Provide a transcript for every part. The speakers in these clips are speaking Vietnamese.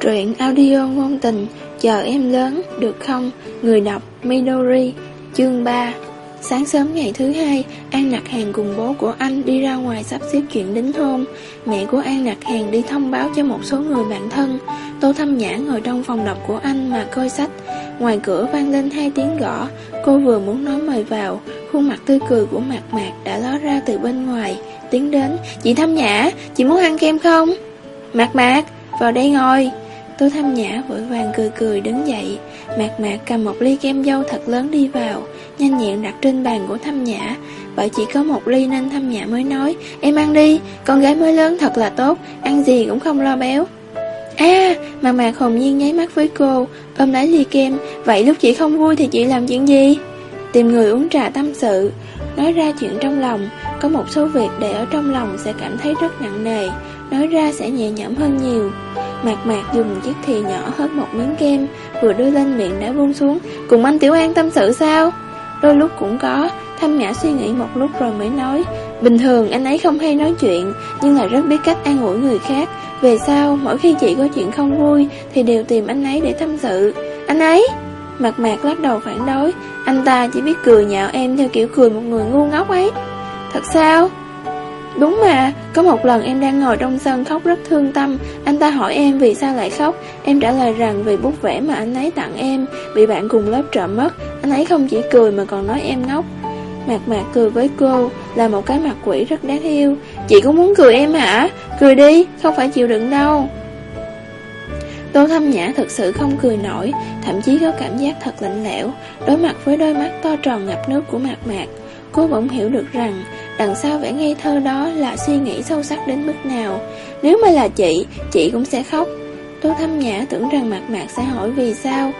Truyện audio ngôn tình Chờ em lớn, được không? Người đọc Midori Chương 3 Sáng sớm ngày thứ hai, An Nặc Hàng cùng bố của anh đi ra ngoài sắp xếp chuyện đính hôn. Mẹ của An Nặc Hàng đi thông báo cho một số người bạn thân. Tô Thâm Nhã ngồi trong phòng đọc của anh mà coi sách. Ngoài cửa vang lên hai tiếng gõ, cô vừa muốn nói mời vào, khuôn mặt tươi cười của Mạc Mạc đã ló ra từ bên ngoài, tiến đến. Chị Thâm Nhã, chị muốn ăn kem không? Mạc Mạc, vào đây ngồi. Tô Thâm Nhã vội vàng cười cười đứng dậy, Mạc Mạc cầm một ly kem dâu thật lớn đi vào, nhanh nhẹn đặt trên bàn của Thâm Nhã. Bởi chỉ có một ly nên Thâm Nhã mới nói, em ăn đi, con gái mới lớn thật là tốt, ăn gì cũng không lo béo. À, Mạc Mạc hồn nhiên nháy mắt với cô, ôm lấy ly kem, vậy lúc chị không vui thì chị làm chuyện gì? Tìm người uống trà tâm sự, nói ra chuyện trong lòng, có một số việc để ở trong lòng sẽ cảm thấy rất nặng nề, nói ra sẽ nhẹ nhõm hơn nhiều. Mạc mạc dùng chiếc thìa nhỏ hớt một miếng kem, vừa đưa lên miệng đã buông xuống, cùng anh Tiểu An tâm sự sao? Đôi lúc cũng có, Thâm Nhã suy nghĩ một lúc rồi mới nói, bình thường anh ấy không hay nói chuyện, nhưng là rất biết cách an ủi người khác. Về sau, mỗi khi chị có chuyện không vui, thì đều tìm anh ấy để tâm sự. Anh ấy? Mạc mạc lắc đầu phản đối, anh ta chỉ biết cười nhạo em theo kiểu cười một người ngu ngốc ấy. Thật sao? Đúng mà, có một lần em đang ngồi trong sân khóc rất thương tâm, anh ta hỏi em vì sao lại khóc, em trả lời rằng vì bút vẽ mà anh ấy tặng em, bị bạn cùng lớp trộm mất, anh ấy không chỉ cười mà còn nói em ngốc. Mạc mạc cười với cô, là một cái mặt quỷ rất đáng yêu, chị cũng muốn cười em hả? Cười đi, không phải chịu đựng đâu. Tô Thâm Nhã thực sự không cười nổi, thậm chí có cảm giác thật lạnh lẽo, đối mặt với đôi mắt to tròn ngập nước của Mạc Mạc. Cô bỗng hiểu được rằng Đằng sau vẻ ngây thơ đó là suy nghĩ sâu sắc đến mức nào? Nếu mà là chị, chị cũng sẽ khóc. Tô Thâm Nhã tưởng rằng Mạc Mạc sẽ hỏi vì sao.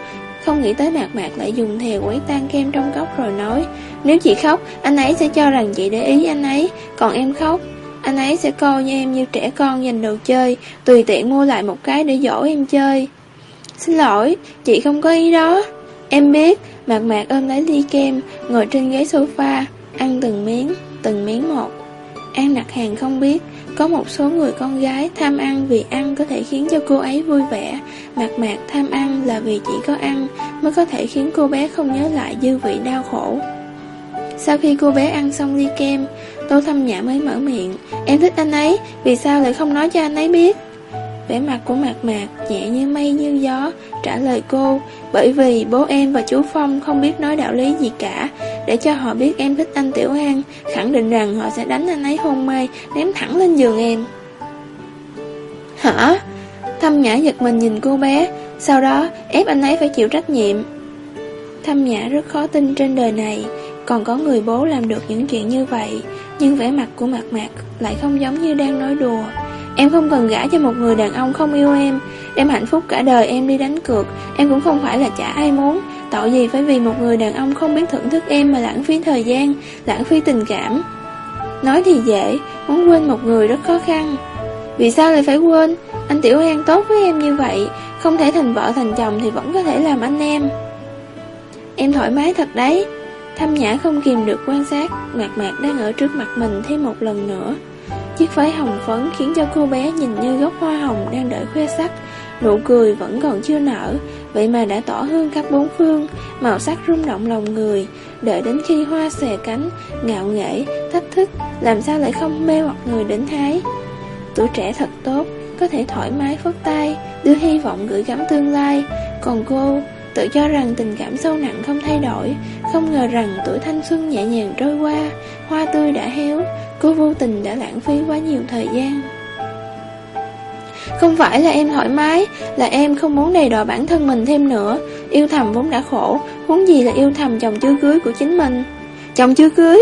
Không nghĩ tới Mạc Mạc lại dùng thìa quấy tan kem trong góc rồi nói Nếu chị khóc, anh ấy sẽ cho rằng chị để ý anh ấy. Còn em khóc Anh ấy sẽ coi như em như trẻ con dành đồ chơi Tùy tiện mua lại một cái để dỗ em chơi. Xin lỗi, chị không có ý đó. Em biết, Mạc Mạc ôm lấy ly kem Ngồi trên ghế sofa. Ăn từng miếng từng miếng một. An đặt hàng không biết, có một số người con gái tham ăn vì ăn có thể khiến cho cô ấy vui vẻ, mạc mạc tham ăn là vì chỉ có ăn mới có thể khiến cô bé không nhớ lại dư vị đau khổ. Sau khi cô bé ăn xong ly kem, Tô Thâm Nhã mới mở miệng, em thích anh ấy, vì sao lại không nói cho anh ấy biết? Vẻ mặt của Mạc Mạc nhẹ như mây như gió Trả lời cô Bởi vì bố em và chú Phong không biết nói đạo lý gì cả để cho họ biết em thích anh Tiểu An Khẳng định rằng họ sẽ đánh anh ấy hôn mê Ném thẳng lên giường em. Hả? Thâm Nhã giật mình nhìn cô bé, Sau đó ép anh ấy phải chịu trách nhiệm. Thâm Nhã rất khó tin trên đời này, Còn có người bố làm được những chuyện như vậy, Nhưng vẻ mặt của Mạc Mạc lại không giống như đang nói đùa. Em không cần gả cho một người đàn ông không yêu em Em hạnh phúc cả đời em đi đánh cược, Em cũng không phải là chả ai muốn Tội gì phải vì một người đàn ông không biết thưởng thức em Mà lãng phí thời gian, Lãng phí tình cảm? Nói thì dễ, Muốn quên một người rất khó khăn. Vì sao lại phải quên? Anh Tiểu An tốt với em như vậy, Không thể thành vợ thành chồng thì vẫn có thể làm anh em. Em thoải mái thật đấy. Thâm Nhã không kìm được quan sát, Mạc Mạc đang ở trước mặt mình thêm một lần nữa. Chiếc váy hồng phấn khiến cho cô bé nhìn như gốc hoa hồng đang đợi khoe sắc. Nụ cười vẫn còn chưa nở Vậy mà đã tỏ hương khắp bốn phương Màu sắc rung động lòng người Đợi đến khi hoa xòe cánh Ngạo nghễ, thách thức Làm sao lại không mê hoặc người đến hái Tuổi trẻ thật tốt Có thể thoải mái phất tay Đưa hy vọng gửi gắm tương lai. Còn cô tự cho rằng tình cảm sâu nặng không thay đổi Không ngờ rằng tuổi thanh xuân nhẹ nhàng trôi qua Hoa tươi đã héo Cô vô tình đã lãng phí quá nhiều thời gian. Không phải là em thoải mái, Là em không muốn đầy đọa bản thân mình thêm nữa. Yêu thầm vốn đã khổ, Huống gì là yêu thầm chồng chưa cưới của chính mình? Chồng chưa cưới?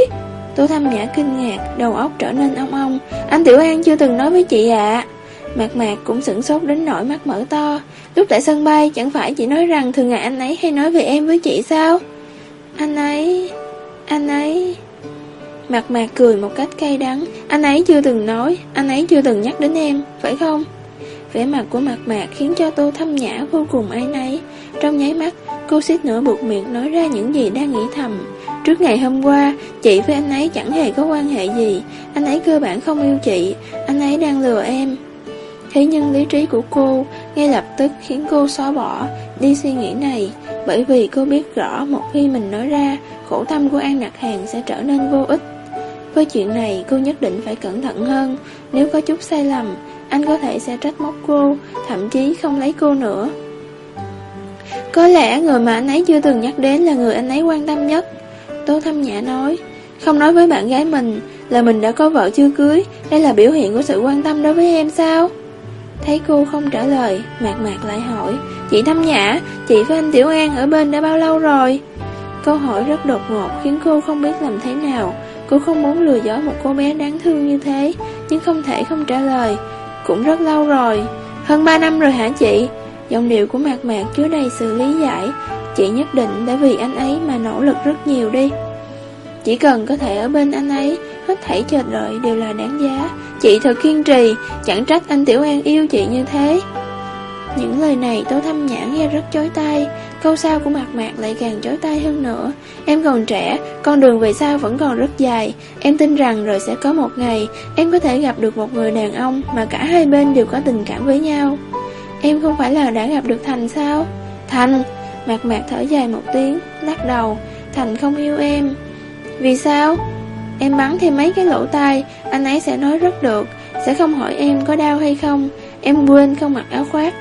Tô Thâm Nhã kinh ngạc, Đầu óc trở nên ong ong. Anh Tiểu An chưa từng nói với chị ạ. Mạc Mạc cũng sửng sốt đến nỗi mắt mở to. Lúc tại sân bay, chẳng phải chị nói rằng Thường ngày anh ấy hay nói về em với chị sao? Anh ấy Anh ấy. Mạc mạc cười một cách cay đắng. Anh ấy chưa từng nói, Anh ấy chưa từng nhắc đến em, Phải không? Vẻ mặt của mặt mạc khiến cho tô thâm nhã vô cùng ai náy. Trong nháy mắt Cô suýt nữa buộc miệng nói ra những gì đang nghĩ thầm. Trước ngày hôm qua Chị với anh ấy chẳng hề có quan hệ gì. Anh ấy cơ bản không yêu chị. Anh ấy đang lừa em. Thế nhưng lý trí của cô ngay lập tức khiến cô xóa bỏ đi suy nghĩ này, bởi vì cô biết rõ một khi mình nói ra, khổ tâm của An Nặc Hàng sẽ trở nên vô ích. Với chuyện này cô nhất định phải cẩn thận hơn, nếu có chút sai lầm, anh có thể sẽ trách móc cô, thậm chí không lấy cô nữa. Có lẽ người mà anh ấy chưa từng nhắc đến là người anh ấy quan tâm nhất. Tô Thâm Nhã nói, không nói với bạn gái mình là mình đã có vợ chưa cưới, đây là biểu hiện của sự quan tâm đối với em sao? Thấy cô không trả lời, mạc mạc lại hỏi, chị Thâm Nhã, chị với anh Tiểu An ở bên đã bao lâu rồi? Câu hỏi rất đột ngột khiến cô không biết làm thế nào. Cô không muốn lừa dối một cô bé đáng thương như thế, nhưng không thể không trả lời. Cũng rất lâu rồi, hơn 3 năm rồi hả chị? Giọng điệu của mạc mạc chứa đầy sự lý giải. Chị nhất định đã vì anh ấy mà nỗ lực rất nhiều đi. Chỉ cần có thể ở bên anh ấy, hết thảy chờ đợi đều là đáng giá. Chị thật kiên trì, chẳng trách anh Tiểu An yêu chị như thế. Những lời này Tô Thâm Nhã nghe rất chói tai, câu sau của Mạc Mạc lại càng chói tai hơn nữa. Em còn trẻ, con đường về sau vẫn còn rất dài. Em tin rằng rồi sẽ có một ngày, em có thể gặp được một người đàn ông mà cả hai bên đều có tình cảm với nhau. Em không phải là đã gặp được Thành sao? Thành! Mạc Mạc thở dài một tiếng, lắc đầu. Thành không yêu em. Vì sao? Em bắn thêm mấy cái lỗ tai, anh ấy sẽ nói rất được, sẽ không hỏi em có đau hay không. Em quên không mặc áo khoác.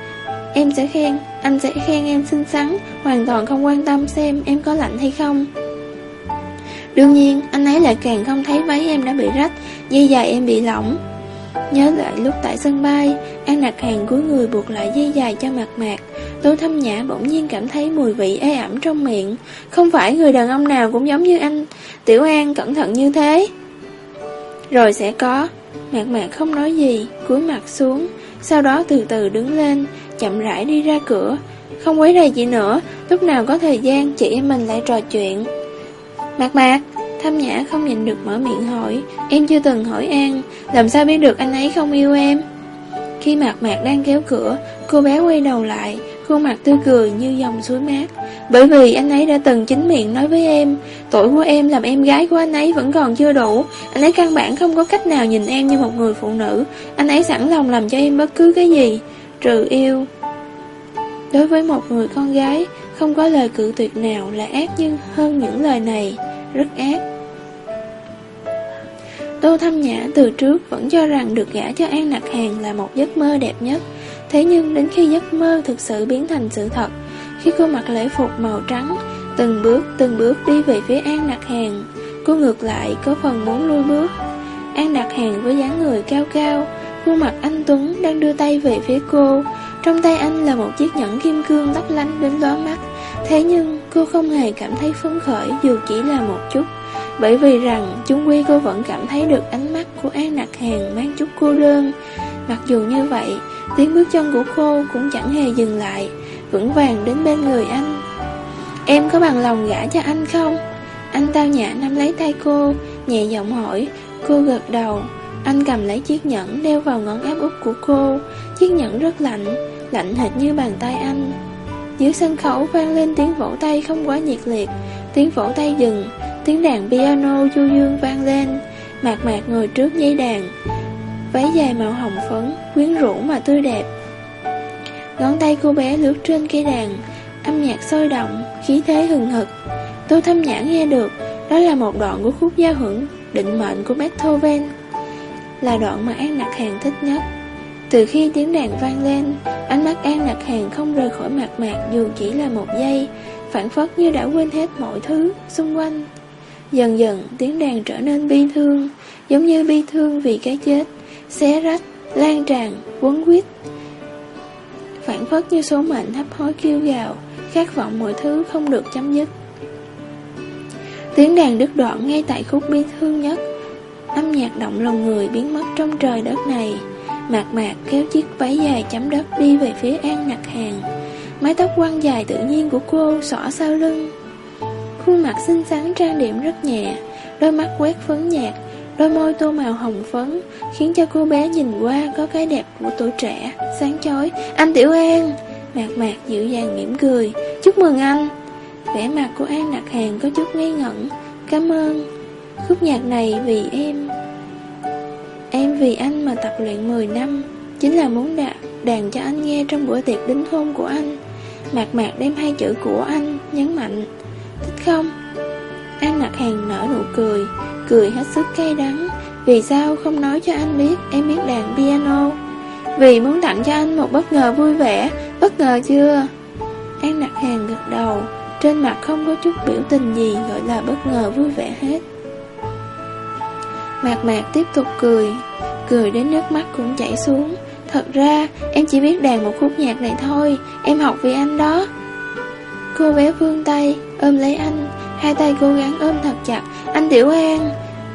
Em sẽ khen, anh sẽ khen em xinh xắn, hoàn toàn không quan tâm xem em có lạnh hay không. Đương nhiên, anh ấy lại càng không thấy váy em đã bị rách, dây dài em bị lỏng. Nhớ lại lúc tại sân bay, An đặt hàng cuối người buộc lại dây dài cho mặt mạc. Tô Thâm Nhã bỗng nhiên cảm thấy mùi vị ê ẩm trong miệng. Không phải người đàn ông nào cũng giống như anh. Tiểu An cẩn thận như thế. Rồi sẽ có. Mạc mạc không nói gì, cúi mặt xuống. Sau đó từ từ đứng lên, chậm rãi đi ra cửa. Không quấy rầy chị nữa, lúc nào có thời gian chị em mình lại trò chuyện. Mạc mạc, Thâm Nhã không nhìn được mở miệng hỏi. Em chưa từng hỏi An Làm sao biết được anh ấy không yêu em? Khi Mạc Mạc đang kéo cửa Cô bé quay đầu lại Khuôn mặt tươi cười như dòng suối mát. Bởi vì anh ấy đã từng chính miệng nói với em Tuổi của em làm em gái của anh ấy vẫn còn chưa đủ. Anh ấy căn bản không có cách nào nhìn em như một người phụ nữ. Anh ấy sẵn lòng làm cho em bất cứ cái gì. Trừ yêu. Đối với một người con gái, Không có lời cự tuyệt nào là ác nhưng hơn những lời này, Rất ác. Tô Thâm Nhã từ trước vẫn cho rằng được gả cho An Nặc Hàng là một giấc mơ đẹp nhất. Thế nhưng đến khi giấc mơ thực sự biến thành sự thật, Khi cô mặc lễ phục màu trắng Từng bước từng bước đi về phía An Nặc Hàng Cô ngược lại có phần muốn lui bước. An Nặc Hàng với dáng người cao cao Khuôn mặt anh Tuấn đang đưa tay về phía cô. Trong tay anh là một chiếc nhẫn kim cương lấp lánh đến đóa mắt. Thế nhưng, cô không hề cảm thấy phấn khởi, dù chỉ là một chút. Bởi vì rằng chúng quy cô vẫn cảm thấy được ánh mắt của An Nạc Hàng mang chút cô đơn. Mặc dù như vậy, Tiếng bước chân của cô cũng chẳng hề dừng lại, Vững vàng đến bên người anh. Em có bằng lòng gả cho anh không? Anh tao nhã nắm lấy tay cô, Nhẹ giọng hỏi. Cô gật đầu. Anh cầm lấy chiếc nhẫn đeo vào ngón áp út của cô. Chiếc nhẫn rất lạnh Lạnh hệt như bàn tay anh. Dưới sân khấu vang lên tiếng vỗ tay không quá nhiệt liệt, Tiếng vỗ tay dừng, Tiếng đàn piano du dương vang lên. Mạc mạc ngồi trước dây đàn, Váy dài màu hồng phấn, Quyến rũ mà tươi đẹp. Ngón tay cô bé lướt trên cây đàn, Âm nhạc sôi động, Khí thế hừng hực. Tôi thâm nhãn nghe được, Đó là một đoạn của khúc giao hưởng Định mệnh của Beethoven. Là đoạn mà An Nặc Hàng thích nhất. Từ khi tiếng đàn vang lên Ánh mắt An Nặc Hàng không rời khỏi mặt mạc Dù chỉ là một giây Phản phất như đã quên hết mọi thứ xung quanh. Dần dần tiếng đàn trở nên bi thương Giống như bi thương vì cái chết Xé rách, lan tràn, quấn quýt. Phản phất như số mệnh hấp hối kêu gào Khát vọng mọi thứ không được chấm dứt. Tiếng đàn đứt đoạn ngay tại khúc bi thương nhất. Âm nhạc động lòng người biến mất trong trời đất này. Mạc mạc kéo chiếc váy dài chấm đất đi về phía An Nặc Hàng. Mái tóc quăng dài tự nhiên của cô xõa sau lưng. Khuôn mặt xinh xắn trang điểm rất nhẹ. Đôi mắt quét phấn nhạt, Đôi môi tô màu hồng phấn, Khiến cho cô bé nhìn qua có cái đẹp của tuổi trẻ, Sáng chói. Anh Tiểu An! Mạc mạc dịu dàng mỉm cười. Chúc mừng anh! Vẻ mặt của An Nặc Hàng có chút ngây ngẩn. Cảm ơn. Khúc nhạc này vì em Em vì anh mà tập luyện 10 năm. Chính là muốn đà, đàn cho anh nghe trong bữa tiệc đính hôn của anh. Mạc mạc đem hai chữ của anh Nhấn mạnh. Thích không? An nặc hàng nở nụ cười Cười hết sức cay đắng. Vì sao không nói cho anh biết em biết đàn piano? Vì muốn tặng cho anh một bất ngờ vui vẻ. Bất ngờ chưa? An nặc hàng gật đầu. Trên mặt không có chút biểu tình gì Gọi là bất ngờ vui vẻ hết. Mạc mạc tiếp tục cười. Cười đến nước mắt cũng chảy xuống. Thật ra, em chỉ biết đàn một khúc nhạc này thôi. Em học vì anh đó. Cô bé vươn tay, Ôm lấy anh. Hai tay cố gắng ôm thật chặt. Anh Tiểu An,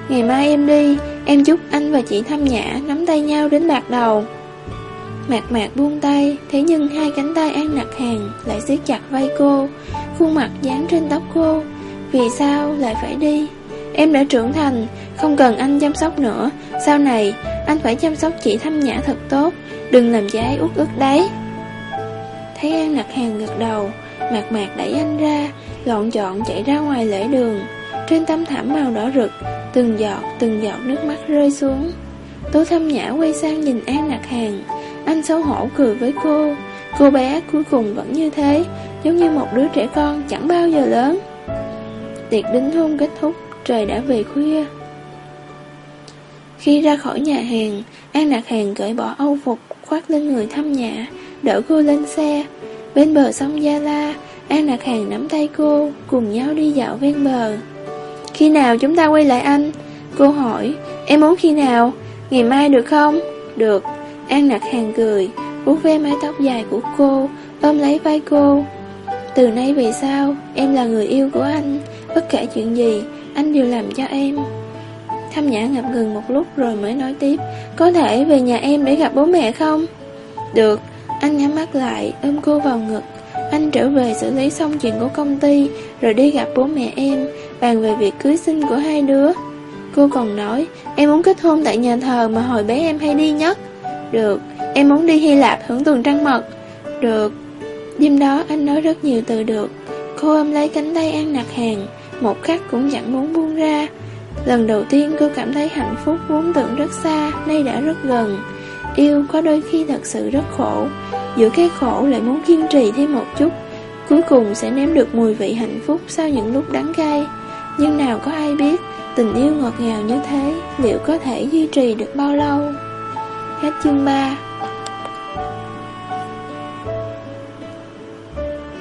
Ngày mai em đi. Em chúc anh và chị Thăm Nhã Nắm tay nhau đến bạc đầu. Mạc mạc buông tay, Thế nhưng hai cánh tay An nặc hàng Lại siết chặt vai cô. Khuôn mặt dán trên tóc cô. Vì sao lại phải đi? Em đã trưởng thành, Không cần anh chăm sóc nữa. Sau này, anh phải chăm sóc chị Thăm Nhã thật tốt. Đừng làm trái út ức đấy. Thấy An lạc hàng gật đầu, Mạc mạc đẩy anh ra, Lọn chọn chạy ra ngoài lễ đường. Trên tấm thảm màu đỏ rực, Từng giọt từng giọt nước mắt rơi xuống. Tố Thăm Nhã quay sang nhìn An lạc hàng Anh xấu hổ cười với cô. Cô bé cuối cùng vẫn như thế, Giống như một đứa trẻ con chẳng bao giờ lớn. Tiệc đính hôn kết thúc. Trời đã về khuya. Khi ra khỏi nhà hàng, An lạc Hàng cởi bỏ âu phục, Khoác lên người thăm nhã Đỡ cô lên xe. Bên bờ sông Gia La, An lạc Hàng nắm tay cô, Cùng nhau đi dạo ven bờ. Khi nào chúng ta quay lại anh? Cô hỏi. Em muốn khi nào? Ngày mai được không? Được. An lạc Hàng cười, vuốt ve mái tóc dài của cô, Ôm lấy vai cô. Từ nay về sau, Em là người yêu của anh, Bất kể chuyện gì anh đều làm cho em. Thâm nhã ngập ngừng một lúc rồi mới nói tiếp, Có thể về nhà em để gặp bố mẹ không? Được. Anh nhắm mắt lại, ôm cô vào ngực. Anh trở về xử lý xong chuyện của công ty, Rồi đi gặp bố mẹ em, Bàn về việc cưới sinh của hai đứa. Cô còn nói, Em muốn kết hôn tại nhà thờ mà hồi bé em hay đi nhất. Được. Em muốn đi Hy Lạp hưởng tuần trăng mật. Được. Đêm đó anh nói rất nhiều từ được. Cô ôm lấy cánh tay An nặc hàng một khắc cũng chẳng muốn buông ra. Lần đầu tiên cô cảm thấy hạnh phúc vốn tưởng rất xa, Nay đã rất gần. Yêu có đôi khi thật sự rất khổ. Giữa cái khổ lại muốn kiên trì thêm một chút, Cuối cùng sẽ nếm được mùi vị hạnh phúc Sau những lúc đắng cay. Nhưng nào có ai biết, Tình yêu ngọt ngào như thế Liệu có thể duy trì được bao lâu? Hết chương 3